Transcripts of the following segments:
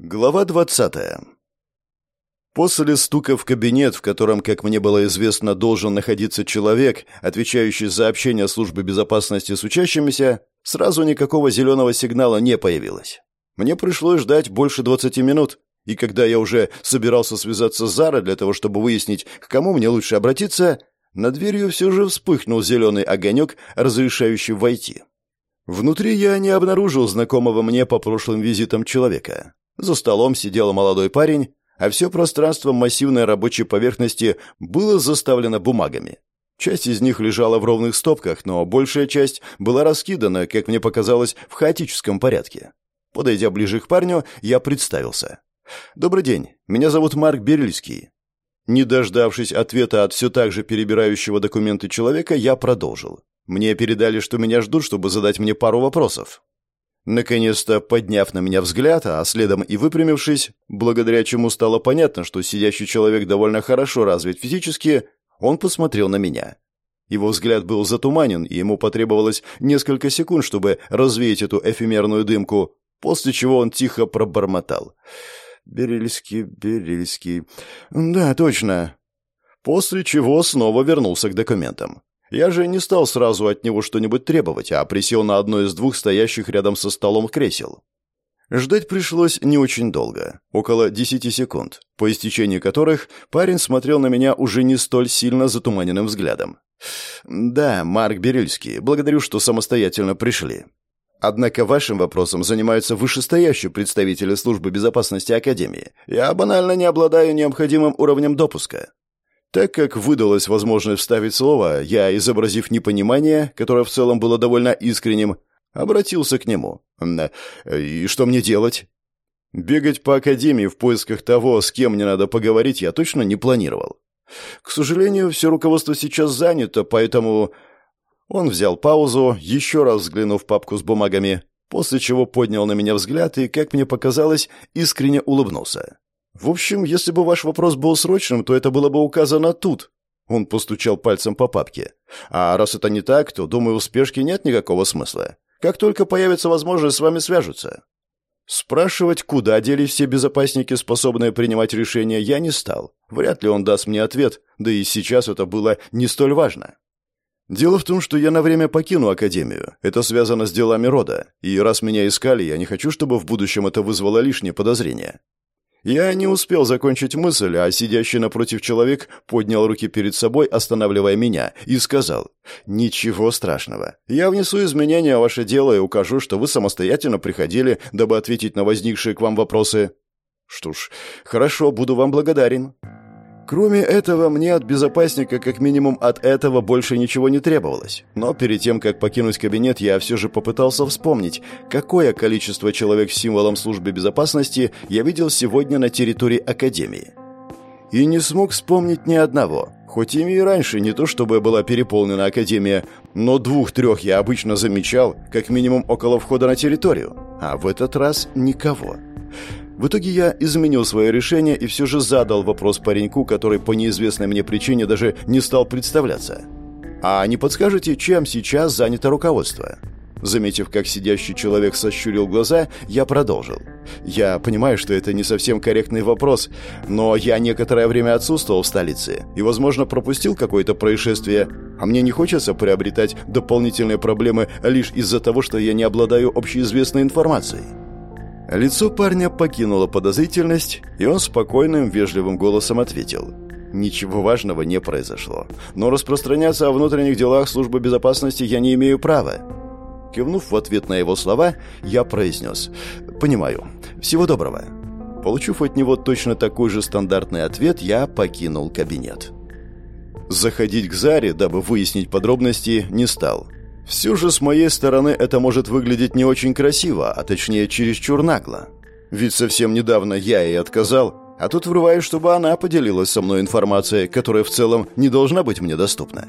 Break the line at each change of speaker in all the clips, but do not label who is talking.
Глава 20. После стука в кабинет, в котором, как мне было известно, должен находиться человек, отвечающий за общение службы безопасности с учащимися, сразу никакого зеленого сигнала не появилось. Мне пришлось ждать больше 20 минут, и когда я уже собирался связаться с Зарой для того, чтобы выяснить, к кому мне лучше обратиться, над дверью все же вспыхнул зеленый огонек, разрешающий войти. Внутри я не обнаружил знакомого мне по прошлым визитам человека. За столом сидел молодой парень, а все пространство массивной рабочей поверхности было заставлено бумагами. Часть из них лежала в ровных стопках, но большая часть была раскидана, как мне показалось, в хаотическом порядке. Подойдя ближе к парню, я представился. «Добрый день, меня зовут Марк Берельский». Не дождавшись ответа от все так же перебирающего документы человека, я продолжил. Мне передали, что меня ждут, чтобы задать мне пару вопросов. Наконец-то, подняв на меня взгляд, а следом и выпрямившись, благодаря чему стало понятно, что сидящий человек довольно хорошо развит физически, он посмотрел на меня. Его взгляд был затуманен, и ему потребовалось несколько секунд, чтобы развеять эту эфемерную дымку, после чего он тихо пробормотал. «Берельский, Берельский... Да, точно». После чего снова вернулся к документам. Я же не стал сразу от него что-нибудь требовать, а присел на одно из двух стоящих рядом со столом кресел. Ждать пришлось не очень долго, около десяти секунд, по истечении которых парень смотрел на меня уже не столь сильно затуманенным взглядом. «Да, Марк Берельский, благодарю, что самостоятельно пришли. Однако вашим вопросом занимаются вышестоящие представители службы безопасности Академии. Я банально не обладаю необходимым уровнем допуска. Так как выдалась возможность вставить слово, я, изобразив непонимание, которое в целом было довольно искренним, обратился к нему. «И что мне делать?» Бегать по академии в поисках того, с кем мне надо поговорить, я точно не планировал. К сожалению, все руководство сейчас занято, поэтому... Он взял паузу, еще раз взглянув в папку с бумагами, после чего поднял на меня взгляд и, как мне показалось, искренне улыбнулся. В общем, если бы ваш вопрос был срочным, то это было бы указано тут. Он постучал пальцем по папке. А раз это не так, то, думаю, у спешки нет никакого смысла. Как только появится возможность, с вами свяжутся. Спрашивать, куда делись все безопасники, способные принимать решения, я не стал. Вряд ли он даст мне ответ, да и сейчас это было не столь важно. Дело в том, что я на время покину Академию. Это связано с делами рода. И раз меня искали, я не хочу, чтобы в будущем это вызвало лишние подозрения. Я не успел закончить мысль, а сидящий напротив человек поднял руки перед собой, останавливая меня, и сказал, «Ничего страшного. Я внесу изменения в ваше дело и укажу, что вы самостоятельно приходили, дабы ответить на возникшие к вам вопросы». «Что ж, хорошо, буду вам благодарен». Кроме этого, мне от безопасника, как минимум от этого, больше ничего не требовалось. Но перед тем, как покинуть кабинет, я все же попытался вспомнить, какое количество человек с символом службы безопасности я видел сегодня на территории Академии. И не смог вспомнить ни одного. Хоть ими и раньше не то чтобы была переполнена Академия, но двух-трех я обычно замечал, как минимум около входа на территорию. А в этот раз никого. В итоге я изменил свое решение и все же задал вопрос пареньку, который по неизвестной мне причине даже не стал представляться. «А не подскажете, чем сейчас занято руководство?» Заметив, как сидящий человек сощурил глаза, я продолжил. «Я понимаю, что это не совсем корректный вопрос, но я некоторое время отсутствовал в столице и, возможно, пропустил какое-то происшествие, а мне не хочется приобретать дополнительные проблемы лишь из-за того, что я не обладаю общеизвестной информацией». Лицо парня покинуло подозрительность, и он спокойным, вежливым голосом ответил. «Ничего важного не произошло. Но распространяться о внутренних делах службы безопасности я не имею права». Кивнув в ответ на его слова, я произнес «Понимаю. Всего доброго». Получив от него точно такой же стандартный ответ, я покинул кабинет. Заходить к Заре, дабы выяснить подробности, не стал – все же с моей стороны это может выглядеть не очень красиво, а точнее чересчур нагло. Ведь совсем недавно я ей отказал, а тут врываюсь, чтобы она поделилась со мной информацией, которая в целом не должна быть мне доступна.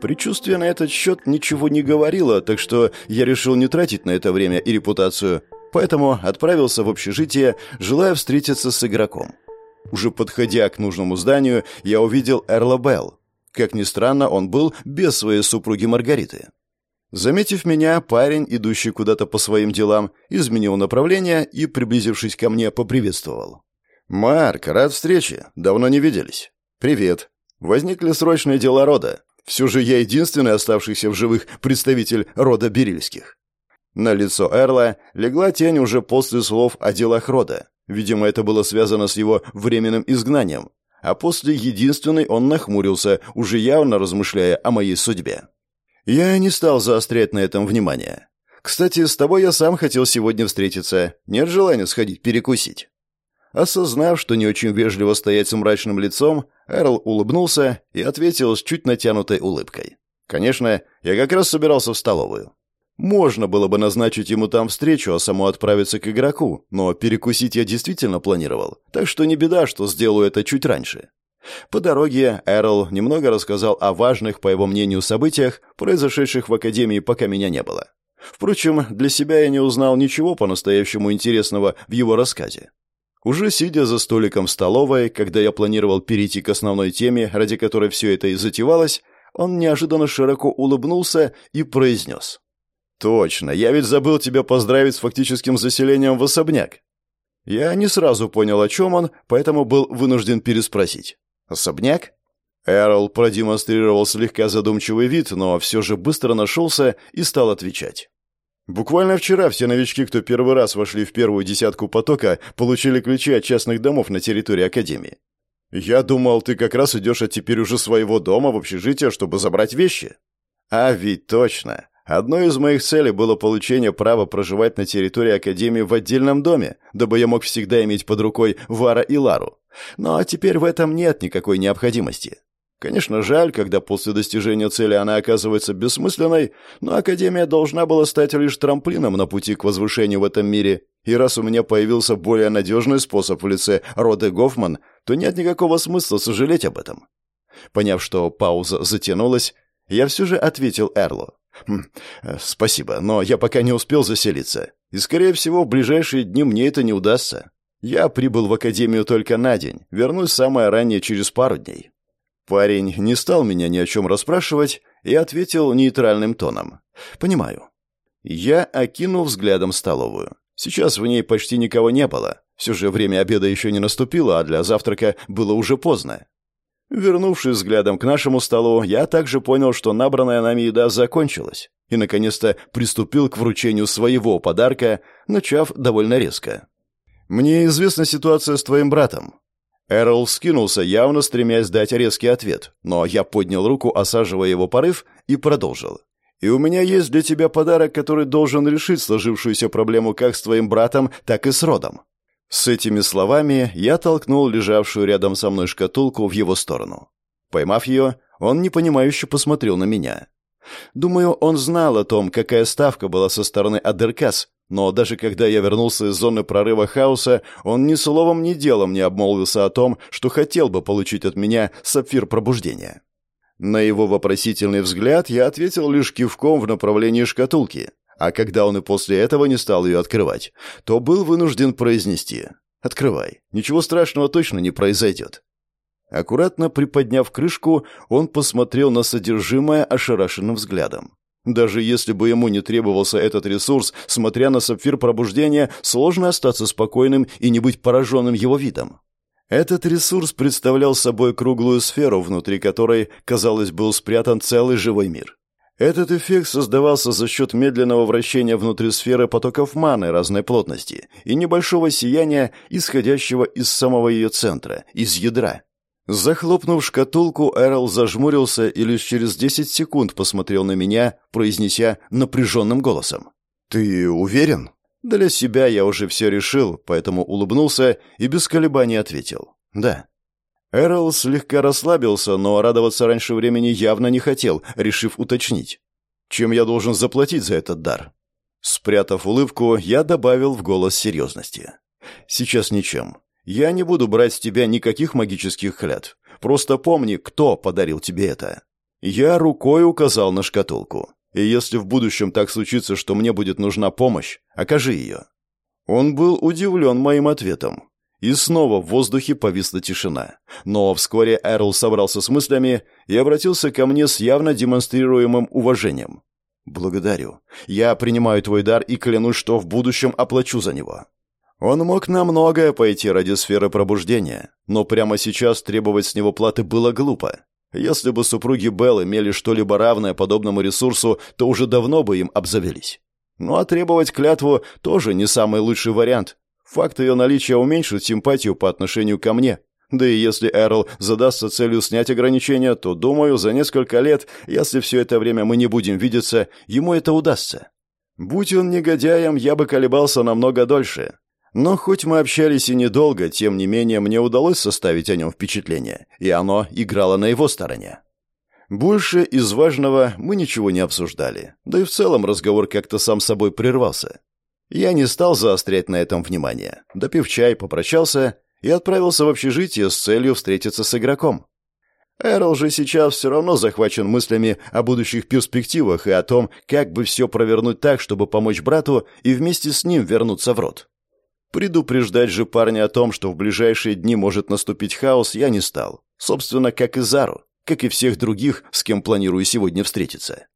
Предчувствие на этот счет ничего не говорило, так что я решил не тратить на это время и репутацию, поэтому отправился в общежитие, желая встретиться с игроком. Уже подходя к нужному зданию, я увидел Эрла Белл. Как ни странно, он был без своей супруги Маргариты. Заметив меня, парень, идущий куда-то по своим делам, изменил направление и, приблизившись ко мне, поприветствовал. «Марк, рад встрече. Давно не виделись». «Привет. Возникли срочные дела рода. Все же я единственный оставшийся в живых представитель рода Берильских». На лицо Эрла легла тень уже после слов о делах рода. Видимо, это было связано с его временным изгнанием. А после единственный он нахмурился, уже явно размышляя о моей судьбе. Я не стал заострять на этом внимание. Кстати, с тобой я сам хотел сегодня встретиться. Нет желания сходить перекусить. Осознав, что не очень вежливо стоять с мрачным лицом, Эрл улыбнулся и ответил с чуть натянутой улыбкой. «Конечно, я как раз собирался в столовую. Можно было бы назначить ему там встречу, а саму отправиться к игроку, но перекусить я действительно планировал, так что не беда, что сделаю это чуть раньше. По дороге Эрл немного рассказал о важных, по его мнению, событиях, произошедших в Академии, пока меня не было. Впрочем, для себя я не узнал ничего по-настоящему интересного в его рассказе. Уже сидя за столиком в столовой, когда я планировал перейти к основной теме, ради которой все это и затевалось, он неожиданно широко улыбнулся и произнес. «Точно, я ведь забыл тебя поздравить с фактическим заселением в особняк». Я не сразу понял, о чем он, поэтому был вынужден переспросить. «Особняк?» Эрл продемонстрировал слегка задумчивый вид, но все же быстро нашелся и стал отвечать. Буквально вчера все новички, кто первый раз вошли в первую десятку потока, получили ключи от частных домов на территории Академии. Я думал, ты как раз идешь от теперь уже своего дома в общежитие, чтобы забрать вещи. А ведь точно. Одной из моих целей было получение права проживать на территории Академии в отдельном доме, дабы я мог всегда иметь под рукой Вара и Лару. Но теперь в этом нет никакой необходимости. Конечно, жаль, когда после достижения цели она оказывается бессмысленной, но Академия должна была стать лишь трамплином на пути к возвышению в этом мире, и раз у меня появился более надежный способ в лице Роды Гофман, то нет никакого смысла сожалеть об этом. Поняв, что пауза затянулась, я все же ответил Эрлу. «Хм, «Спасибо, но я пока не успел заселиться, и, скорее всего, в ближайшие дни мне это не удастся. Я прибыл в Академию только на день, вернусь самое раннее через пару дней». Парень не стал меня ни о чем расспрашивать и ответил нейтральным тоном. «Понимаю». Я окинул взглядом столовую. Сейчас в ней почти никого не было. Все же время обеда еще не наступило, а для завтрака было уже поздно. Вернувшись взглядом к нашему столу, я также понял, что набранная нами еда закончилась, и, наконец-то, приступил к вручению своего подарка, начав довольно резко. «Мне известна ситуация с твоим братом. Эрл скинулся, явно стремясь дать резкий ответ, но я поднял руку, осаживая его порыв, и продолжил. «И у меня есть для тебя подарок, который должен решить сложившуюся проблему как с твоим братом, так и с родом». С этими словами я толкнул лежавшую рядом со мной шкатулку в его сторону. Поймав ее, он непонимающе посмотрел на меня. Думаю, он знал о том, какая ставка была со стороны Адеркас, но даже когда я вернулся из зоны прорыва хаоса, он ни словом, ни делом не обмолвился о том, что хотел бы получить от меня сапфир пробуждения. На его вопросительный взгляд я ответил лишь кивком в направлении шкатулки, а когда он и после этого не стал ее открывать, то был вынужден произнести «Открывай, ничего страшного точно не произойдет». Аккуратно приподняв крышку, он посмотрел на содержимое ошарашенным взглядом. Даже если бы ему не требовался этот ресурс, смотря на сапфир пробуждения, сложно остаться спокойным и не быть пораженным его видом. Этот ресурс представлял собой круглую сферу, внутри которой, казалось, был спрятан целый живой мир. Этот эффект создавался за счет медленного вращения внутри сферы потоков маны разной плотности и небольшого сияния, исходящего из самого ее центра, из ядра. Захлопнув шкатулку, Эрл зажмурился и лишь через десять секунд посмотрел на меня, произнеся напряженным голосом. «Ты уверен?» Для себя я уже все решил, поэтому улыбнулся и без колебаний ответил. «Да». Эрл слегка расслабился, но радоваться раньше времени явно не хотел, решив уточнить. «Чем я должен заплатить за этот дар?» Спрятав улыбку, я добавил в голос серьезности. «Сейчас ничем. Я не буду брать с тебя никаких магических клятв. Просто помни, кто подарил тебе это. Я рукой указал на шкатулку. И если в будущем так случится, что мне будет нужна помощь, окажи ее». Он был удивлен моим ответом. И снова в воздухе повисла тишина. Но вскоре Эрл собрался с мыслями и обратился ко мне с явно демонстрируемым уважением. «Благодарю. Я принимаю твой дар и клянусь, что в будущем оплачу за него». Он мог на многое пойти ради сферы пробуждения, но прямо сейчас требовать с него платы было глупо. Если бы супруги Белл имели что-либо равное подобному ресурсу, то уже давно бы им обзавелись. Ну а требовать клятву тоже не самый лучший вариант. Факт ее наличия уменьшит симпатию по отношению ко мне. Да и если Эрл задастся целью снять ограничения, то, думаю, за несколько лет, если все это время мы не будем видеться, ему это удастся. Будь он негодяем, я бы колебался намного дольше. Но хоть мы общались и недолго, тем не менее мне удалось составить о нем впечатление, и оно играло на его стороне. Больше из важного мы ничего не обсуждали, да и в целом разговор как-то сам собой прервался. Я не стал заострять на этом внимание. Допив чай, попрощался и отправился в общежитие с целью встретиться с игроком. Эрл же сейчас все равно захвачен мыслями о будущих перспективах и о том, как бы все провернуть так, чтобы помочь брату и вместе с ним вернуться в рот. Предупреждать же парня о том, что в ближайшие дни может наступить хаос, я не стал. Собственно, как и Зару, как и всех других, с кем планирую сегодня встретиться.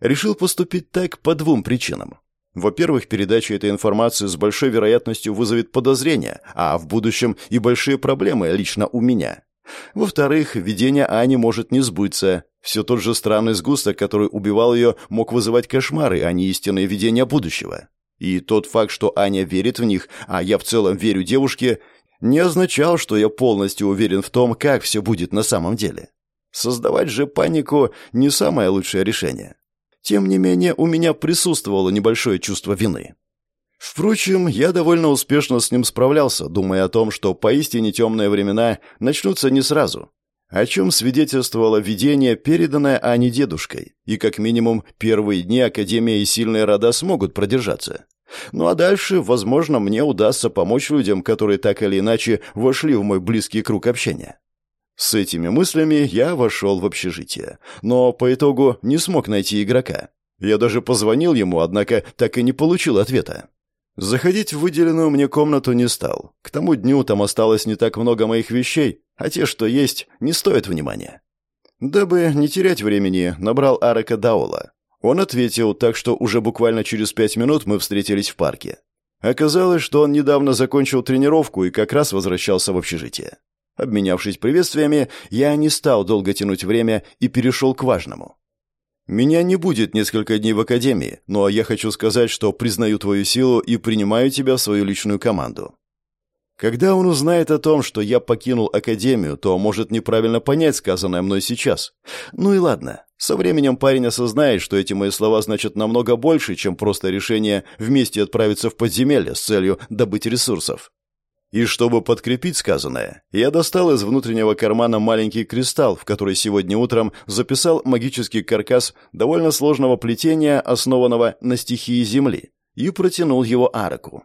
Решил поступить так по двум причинам. Во-первых, передача этой информации с большой вероятностью вызовет подозрения, а в будущем и большие проблемы лично у меня. Во-вторых, видение Ани может не сбыться. Все тот же странный сгусток, который убивал ее, мог вызывать кошмары, а не истинные видения будущего. И тот факт, что Аня верит в них, а я в целом верю девушке, не означал, что я полностью уверен в том, как все будет на самом деле. Создавать же панику не самое лучшее решение. Тем не менее, у меня присутствовало небольшое чувство вины. Впрочем, я довольно успешно с ним справлялся, думая о том, что поистине темные времена начнутся не сразу, о чем свидетельствовало видение, переданное Ане дедушкой, и как минимум первые дни Академия и сильные рода смогут продержаться. Ну а дальше, возможно, мне удастся помочь людям, которые так или иначе вошли в мой близкий круг общения. С этими мыслями я вошел в общежитие, но по итогу не смог найти игрока. Я даже позвонил ему, однако так и не получил ответа. Заходить в выделенную мне комнату не стал. К тому дню там осталось не так много моих вещей, а те, что есть, не стоят внимания. Дабы не терять времени, набрал Арака Даола. Он ответил, так что уже буквально через пять минут мы встретились в парке. Оказалось, что он недавно закончил тренировку и как раз возвращался в общежитие. Обменявшись приветствиями, я не стал долго тянуть время и перешел к важному. Меня не будет несколько дней в академии, но я хочу сказать, что признаю твою силу и принимаю тебя в свою личную команду. Когда он узнает о том, что я покинул академию, то может неправильно понять сказанное мной сейчас. Ну и ладно. Со временем парень осознает, что эти мои слова значат намного больше, чем просто решение вместе отправиться в подземелье с целью добыть ресурсов. И чтобы подкрепить сказанное, я достал из внутреннего кармана маленький кристалл, в который сегодня утром записал магический каркас довольно сложного плетения, основанного на стихии Земли, и протянул его Араку.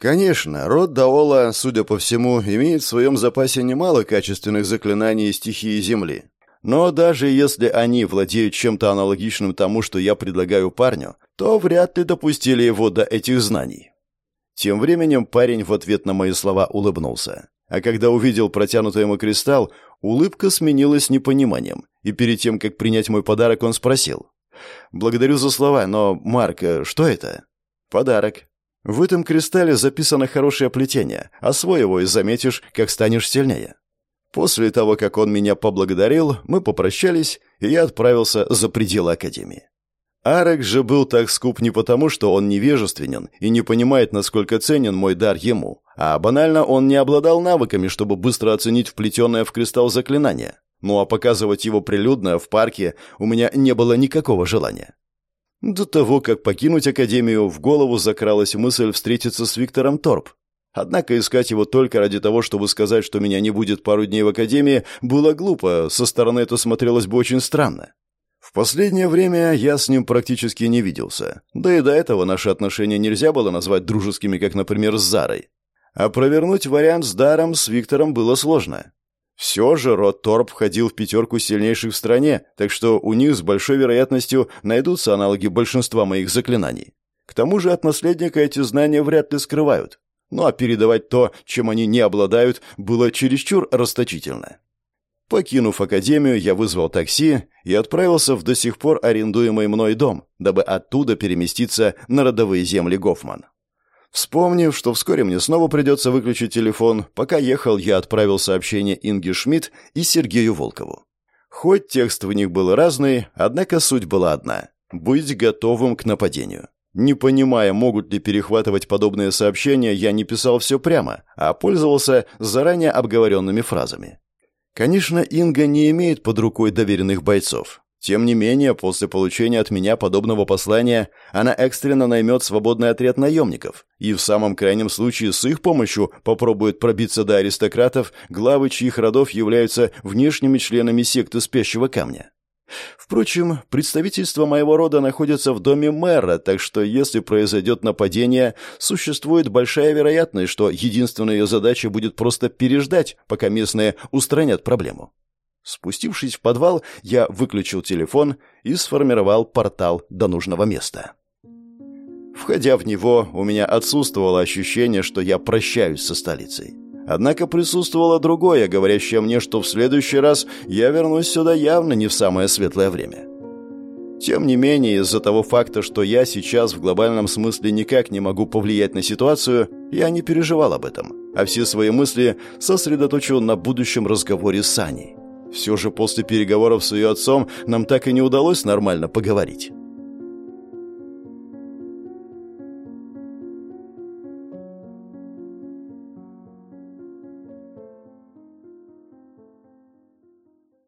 Конечно, род Даола, судя по всему, имеет в своем запасе немало качественных заклинаний стихии Земли. Но даже если они владеют чем-то аналогичным тому, что я предлагаю парню, то вряд ли допустили его до этих знаний. Тем временем парень в ответ на мои слова улыбнулся. А когда увидел протянутый ему кристалл, улыбка сменилась непониманием, и перед тем, как принять мой подарок, он спросил. «Благодарю за слова, но, Марк, э, что это?» «Подарок. В этом кристалле записано хорошее плетение. Освой его и заметишь, как станешь сильнее». После того, как он меня поблагодарил, мы попрощались, и я отправился за пределы Академии. Арек же был так скуп не потому, что он невежественен и не понимает, насколько ценен мой дар ему, а банально он не обладал навыками, чтобы быстро оценить вплетенное в кристалл заклинание. Ну а показывать его прилюдно в парке у меня не было никакого желания. До того, как покинуть Академию, в голову закралась мысль встретиться с Виктором Торп. Однако искать его только ради того, чтобы сказать, что меня не будет пару дней в Академии, было глупо, со стороны это смотрелось бы очень странно. Последнее время я с ним практически не виделся. Да и до этого наши отношения нельзя было назвать дружескими, как, например, с Зарой. А провернуть вариант с Даром с Виктором было сложно. Все же род Торп входил в пятерку сильнейших в стране, так что у них с большой вероятностью найдутся аналоги большинства моих заклинаний. К тому же от наследника эти знания вряд ли скрывают. Ну а передавать то, чем они не обладают, было чересчур расточительно. Покинув академию, я вызвал такси и отправился в до сих пор арендуемый мной дом, дабы оттуда переместиться на родовые земли Гофман. Вспомнив, что вскоре мне снова придется выключить телефон, пока ехал, я отправил сообщение Инге Шмидт и Сергею Волкову. Хоть текст в них был разный, однако суть была одна – быть готовым к нападению. Не понимая, могут ли перехватывать подобные сообщения, я не писал все прямо, а пользовался заранее обговоренными фразами. Конечно, Инга не имеет под рукой доверенных бойцов. Тем не менее, после получения от меня подобного послания, она экстренно наймет свободный отряд наемников и в самом крайнем случае с их помощью попробует пробиться до аристократов, главы чьих родов являются внешними членами секты спящего камня. Впрочем, представительство моего рода находится в доме мэра, так что если произойдет нападение, существует большая вероятность, что единственная ее задача будет просто переждать, пока местные устранят проблему. Спустившись в подвал, я выключил телефон и сформировал портал до нужного места. Входя в него, у меня отсутствовало ощущение, что я прощаюсь со столицей. Однако присутствовало другое, говорящее мне, что в следующий раз я вернусь сюда явно не в самое светлое время. Тем не менее, из-за того факта, что я сейчас в глобальном смысле никак не могу повлиять на ситуацию, я не переживал об этом, а все свои мысли сосредоточил на будущем разговоре с Аней. Все же после переговоров с ее отцом нам так и не удалось нормально поговорить.